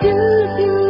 do, you?